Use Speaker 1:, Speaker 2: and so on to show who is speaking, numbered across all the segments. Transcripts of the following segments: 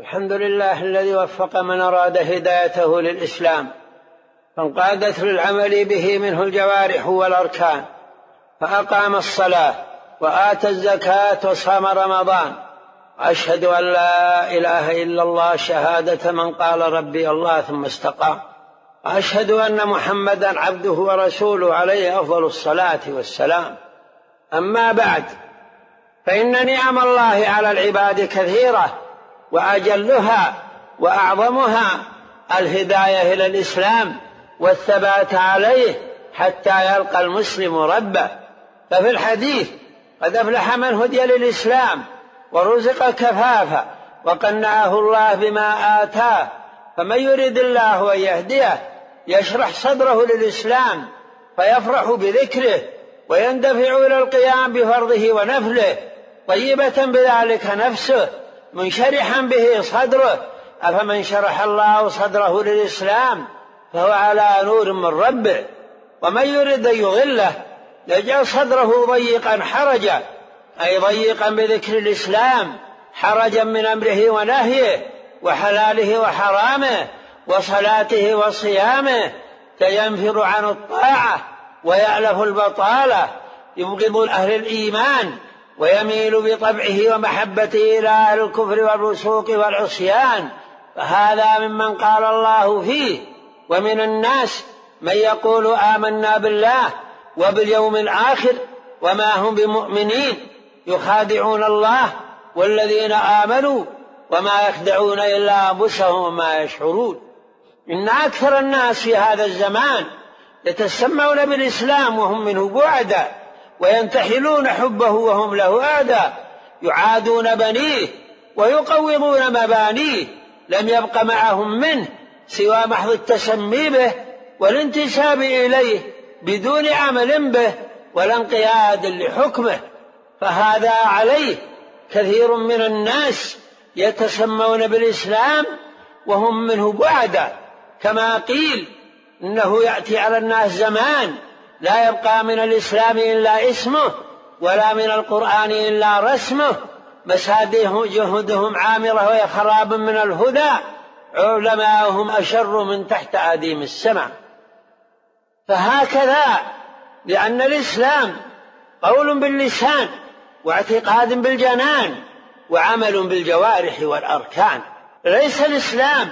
Speaker 1: الحمد لله الذي وفق من أراد هدايته للإسلام فانقادت للعمل به منه الجوارح والأركان فأقام الصلاة وآتى الزكاة وصام رمضان. وأشهد أن لا إله إلا الله شهادة من قال ربي الله ثم استقام. وأشهد أن محمدا عبده ورسوله عليه أفضل الصلاة والسلام. أما بعد فإن نعم الله على العباد كثيرة. وأجلها وأعظمها الهداية إلى الإسلام والثبات عليه حتى يلقى المسلم ربه. ففي الحديث قد أفلح من هدي للإسلام ورزق كفافا وقنعه الله بما آتاه. فمن يريد الله أن يهديه يشرح صدره للإسلام فيفرح بذكره ويندفع إلى القيام بفرضه ونفله. طيبة بذلك نفسه منشرحا به صدره. أفمن شرح الله صدره للإسلام فهو على نور من ربه. ومن يريد أن يضله يجعل صدره ضيقا حرجا أي ضيقا بذكر الإسلام حرجا من أمره ونهيه وحلاله وحرامه وصلاته وصيامه. فينفر عن الطاعة ويألف البطالة. يبغض أهل الإيمان. ويميل بطبعه ومحبته إلى الكفر والفسوق والعصيان. فهذا ممن قال الله فيه. ومن الناس من يقول آمنا بالله وباليوم الآخر وما هم بمؤمنين. يخادعون الله والذين آمنوا وما يخدعون إلا أنفسهم وما يشعرون. إن أكثر الناس في هذا الزمان يتسمعون بالإسلام وهم منه بعدا. وينتحلون حبه وهم له أعداء يعادون بنيه ويقوضون مبانيه. لم يبق معهم منه سوى محض التسمي به والانتساب إليه بدون عمل به ولا انقياد لحكمه. فهذا عليه كثير من الناس يتسمون بالإسلام وهم منه بعدا. كما قيل إنه يأتي على الناس زمان لا يبقى من الإسلام إلا اسمه ولا من القرآن إلا رسمه. مساده جهدهم عامرة وهي خراب من الهدى. علماؤهم أشر من تحت أديم السماء. فهكذا لأن الإسلام قول باللسان واعتقاد بالجنان وعمل بالجوارح والأركان. ليس الإسلام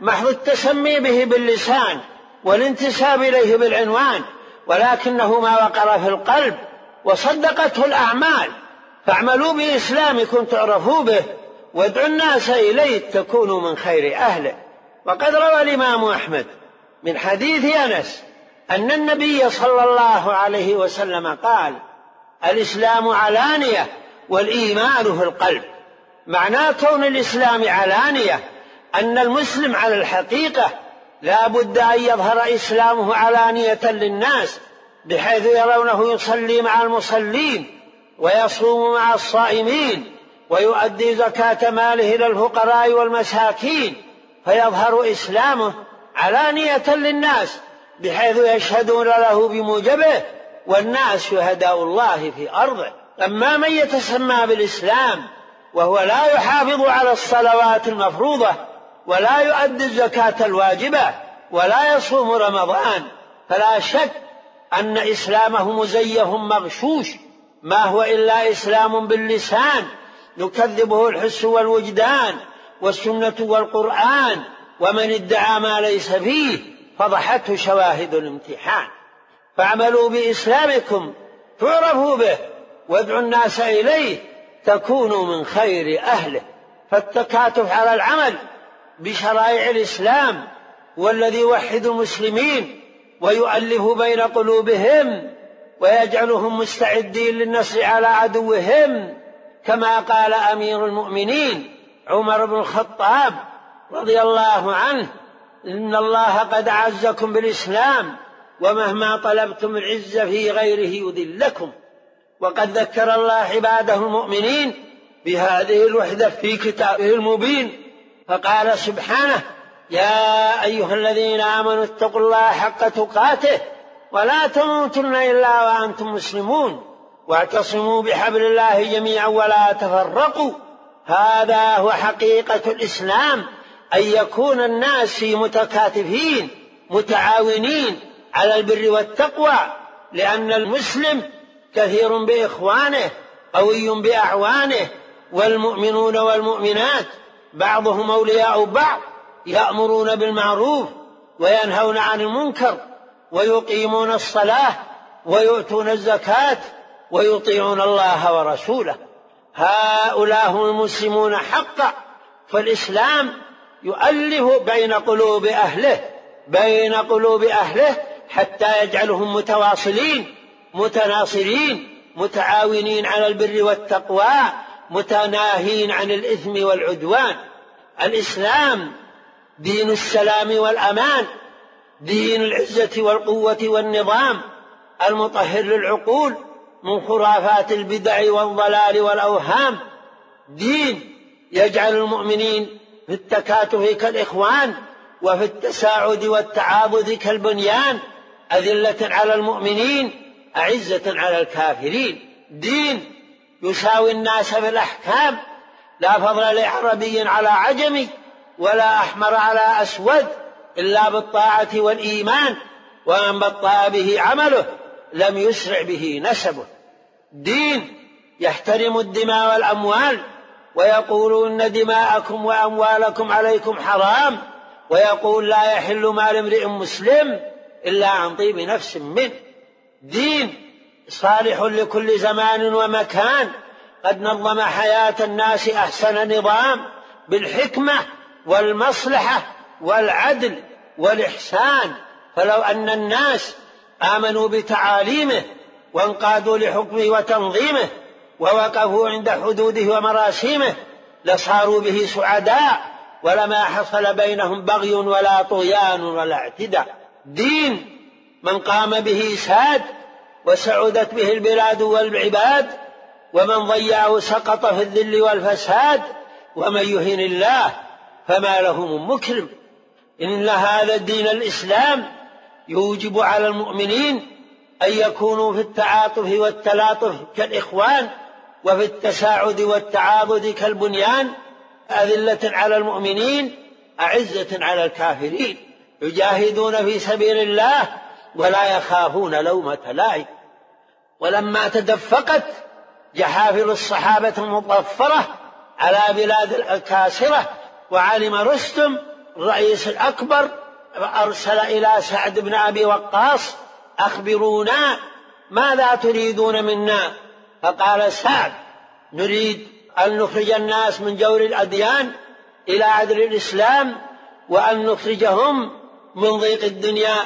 Speaker 1: محض التسمي به باللسان والانتساب إليه بالعنوان. ولكنه ما وقر في القلب وصدقته الأعمال. فاعملوا بإسلامكم تعرفوا به وادعوا الناس إليه تكونوا من خير أهله. وقد روى الإمام أحمد من حديث أنس أن النبي صلى الله عليه وسلم قال الإسلام علانية والإيمان في القلب. معنى كون الإسلام علانية أن المسلم على الحقيقة لا بد أن يظهر إسلامه علانية للناس بحيث يرونه يصلي مع المصلين ويصوم مع الصائمين ويؤدي زكاة ماله إلى الفقراء والمساكين فيظهر إسلامه علانية للناس بحيث يشهدون له بموجبه والناس شهداء الله في أرضه. أما من يتسمى بالإسلام وهو لا يحافظ على الصلوات المفروضة ولا يؤدي الزكاة الواجبة ولا يصوم رمضان. فلا شك أن إسلامه مزيف مغشوش. ما هو إلا إسلام باللسان. يكذبه الحس والوجدان والسنة والقرآن. ومن ادعى ما ليس فيه فضحته شواهد الامتحان. فاعملوا بإسلامكم تعرفوا به وادعوا الناس إليه تكونوا من خير أهله. فالتكاتف على العمل بشرائع الإسلام والذي يوحد المسلمين ويؤلف بين قلوبهم ويجعلهم مستعدين للنصر على عدوهم كما قال أمير المؤمنين عمر بن الخطاب رضي الله عنه إن الله قد أعزكم بالإسلام ومهما طلبتم العز في غيره يذلكم. وقد ذكر الله عباده المؤمنين بهذه الوحدة في كتابه المبين فقال سبحانه يا أيها الذين آمنوا اتقوا الله حق تقاته ولا تموتن إلا وأنتم مسلمون واعتصموا بحبل الله جميعا ولا تفرقوا. هذا هو حقيقة الإسلام أن يكون الناس متكاتفين متعاونين على البر والتقوى لأن المسلم كثير بإخوانه قوي بأعوانه والمؤمنون والمؤمنات بعضهم أولياء بعض يأمرون بالمعروف وينهون عن المنكر ويقيمون الصلاة ويؤتون الزكاة ويطيعون الله ورسوله. هؤلاء هم المسلمون حقا فالإسلام يؤلف بين قلوب أهله بين قلوب أهله حتى يجعلهم متواصلين متناصرين متعاونين على البر والتقوى متناهين عن الإثم والعدوان. الإسلام دين السلام والأمان دين العزة والقوة والنظام المطهر للعقول من خرافات البدع والضلال والأوهام. دين يجعل المؤمنين في التكاتف كالإخوان وفي التساعد والتعاضد كالبنيان أذلة على المؤمنين أعزة على الكافرين. دين يساوي الناس في الأحكام. لا فضل لعربي على عجمي ولا أحمر على أسود إلا بالطاعة والإيمان. ومن بطأ به عمله لم يسرع به نسبه. دين يحترم الدماء والأموال ويقول إن دماءكم وأموالكم عليكم حرام ويقول لا يحل مال امرئ مسلم إلا عن طيب نفس منه. دين صالح لكل زمان ومكان. قد نظم حياة الناس أحسن نظام بالحكمة والمصلحة والعدل والإحسان. فلو أن الناس آمنوا بتعاليمه وانقادوا لحكمه وتنظيمه ووقفوا عند حدوده ومراسيمه لصاروا به سعداء ولما حصل بينهم بغي ولا طغيان ولا اعتداء. دين من قام به ساد وسعدت به البلاد والعباد ومن ضيعه سقط في الذل والفساد ومن يهن الله فما له من مكرم. إن هذا الدين الإسلام يوجب على المؤمنين أن يكونوا في التعاطف والتلاطف كالإخوان وفي التساعد والتعاضد كالبنيان أذلة على المؤمنين أعزة على الكافرين. يجاهدون في سبيل الله ولا يخافون لومة لائم. ولما تدفقت جحافل الصحابة المطفرة على بلاد الكاسرة وعلم رستم الرئيس الأكبر فأرسل إلى سعد بن أبي وقاص أخبرونا ماذا تريدون منا؟ فقال سعد نريد أن نخرج الناس من جور الأديان إلى عدل الإسلام وأن نخرجهم من ضيق الدنيا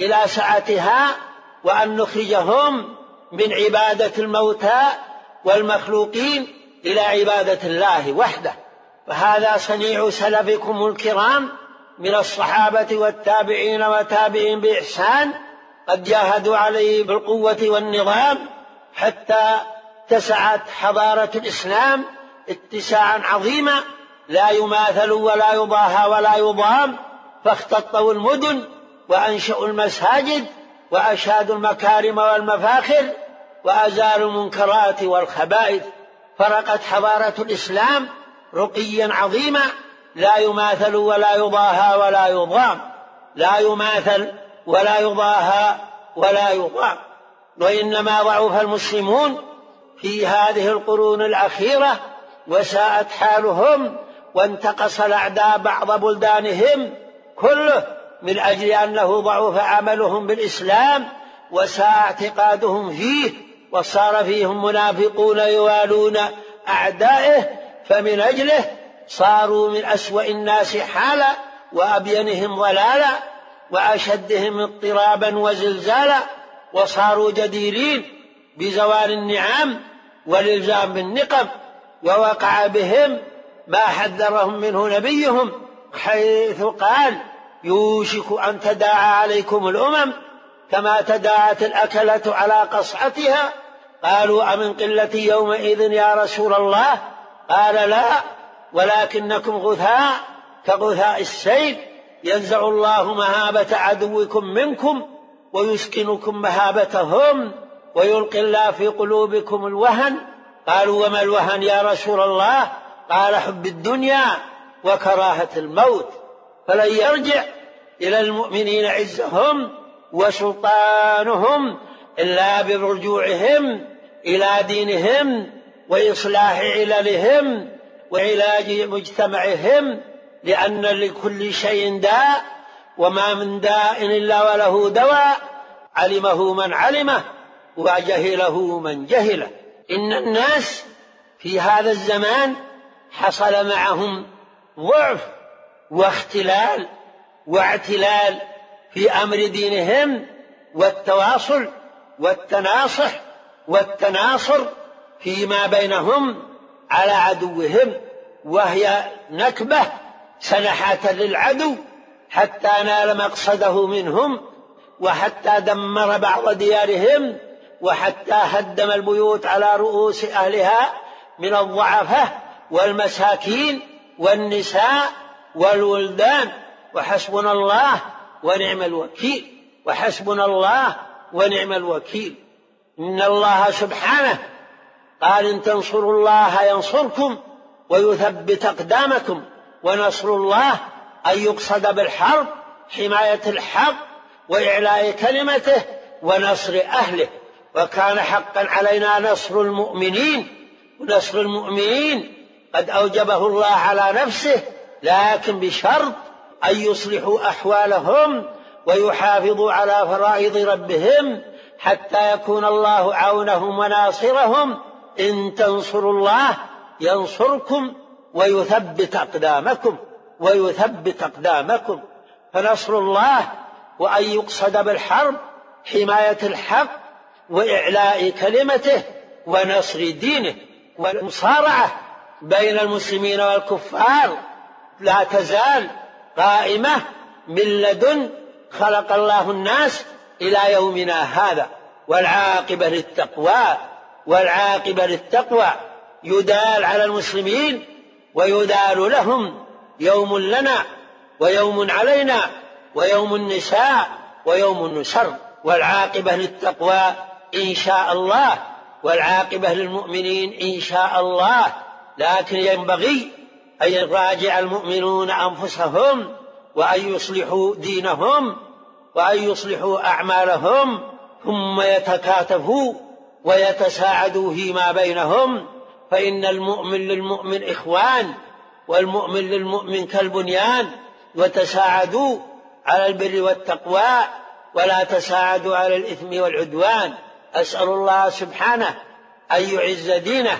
Speaker 1: إلى سعتها وأن نخرجهم من عبادة الموتى والمخلوقين إلى عبادة الله وحده. فهذا صنيع سلفكم الكرام من الصحابة والتابعين وتابعين بإحسان قد جاهدوا عليه بالقوة والنظام حتى اتسعت حضارة الإسلام اتساعا عظيما. لا يماثل ولا يضاهى ولا يضام فاختطوا المدن وأنشأوا المساجد وأشادوا المكارم والمفاخر وأزالوا المنكرات والخبائث. فرقت حضارة الإسلام رقيا عظيما. لا يماثل ولا يضاهى ولا يضام. لا يماثل ولا يضاهى ولا يضام. وإنما ضعف المسلمون في هذه القرون الأخيرة وساءت حالهم وانتقص الأعداء بعض بلدانهم كله. من أجل أنه ضعف عملهم بالإسلام وساء اعتقادهم فيه وصار فيهم منافقون يوالون أعدائه فمن أجله صاروا من أسوأ الناس حالا وأبينهم ضلالا وأشدهم اضطرابا وزلزالا وصاروا جديرين بزوال النعم والإلزام بالنقم ووقع بهم ما حذرهم منه نبيهم حيث قال يوشك أن تداعى عليكم الأمم كما تداعت الأكلة على قصعتها. قالوا أمن قلة يومئذ يا رسول الله؟ قال لا ولكنكم غثاء كغثاء السيل. ينزع الله مهابة عدوكم منكم ويسكنكم مهابتهم ويلقي الله في قلوبكم الوهن. قالوا وما الوهن يا رسول الله؟ قال حب الدنيا وكراهة الموت. فلن يرجع إلى المؤمنين عزهم وسلطانهم إلا برجوعهم إلى دينهم وإصلاح عللهم وعلاج مجتمعهم لأن لكل شيء داء وما من داء إلا وله دواء علمه من علمه وجهله من جهله. إن الناس في هذا الزمان حصل معهم ضعف واختلال واعتلال في أمر دينهم والتواصل والتناصح والتناصر فيما بينهم على عدوهم وهي نكبة سنحات للعدو حتى نال مقصده منهم وحتى دمر بعض ديارهم وحتى هدم البيوت على رؤوس أهلها من الضعفاء والمساكين والنساء والولدان وحسبنا الله ونعم الوكيل. وحسبنا الله ونعم الوكيل. إن الله سبحانه قال إن تنصروا الله ينصركم ويثبت أقدامكم ونصر الله أن يقصد بالحرب حماية الحق وإعلاء كلمته ونصر أهله. وكان حقا علينا نصر المؤمنين. ونصر المؤمنين قد أوجبه الله على نفسه لكن بشرط أن يصلحوا أحوالهم ويحافظوا على فرائض ربهم حتى يكون الله عونهم وناصرهم. إن تنصروا الله ينصركم ويثبت أقدامكم ويثبت أقدامكم. فنصر الله وأن يقصد بالحرب حماية الحق وإعلاء كلمته ونصر دينه والمصارعة بين المسلمين والكفار. لا تزال قائمة من لدن خلق الله الناس إلى يومنا هذا. والعاقبة للتقوى والعاقبة للتقوى يدال على المسلمين ويدال لهم يوم لنا ويوم علينا ويوم النساء ويوم النسر. والعاقبة للتقوى إن شاء الله والعاقبة للمؤمنين إن شاء الله. لكن ينبغي أن يراجع المؤمنون أنفسهم وأن يصلحوا دينهم وأن يصلحوا أعمالهم ثم يتكاتفوا ويتساعدوا فيما بينهم. فإن المؤمن للمؤمن إخوان والمؤمن للمؤمن كالبنيان وتساعدوا على البر والتقوى ولا تساعدوا على الإثم والعدوان. أسأل الله سبحانه أن يعز دينه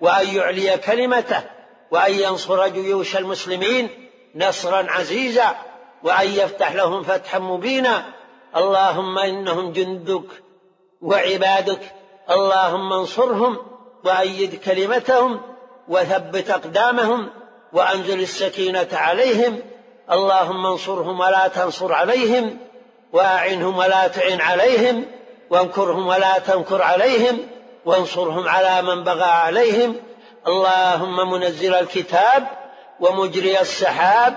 Speaker 1: وأن يعلي كلمته وأن ينصر جيوش المسلمين نصرا عزيزا وأن يفتح لهم فتحا مبينا. اللهم إنهم جندك وعبادك اللهم انصرهم وأيد كلمتهم وثبت أقدامهم وأنزل السكينة عليهم. اللهم انصرهم ولا تنصر عليهم وأعنهم ولا تعن عليهم وانكرهم ولا تنكر عليهم وانصرهم على من بغى عليهم. اللهم منزل الكتاب ومجري السحاب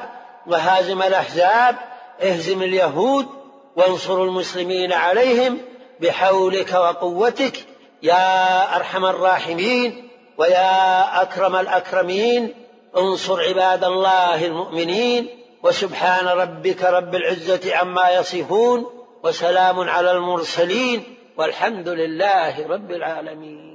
Speaker 1: وهازم الأحزاب اهزم اليهود وانصر المسلمين عليهم بحولك وقوتك يا أرحم الراحمين ويا أكرم الأكرمين انصر عباد الله المؤمنين وسبحان ربك رب العزة عما يصفون وسلام على المرسلين والحمد لله رب العالمين.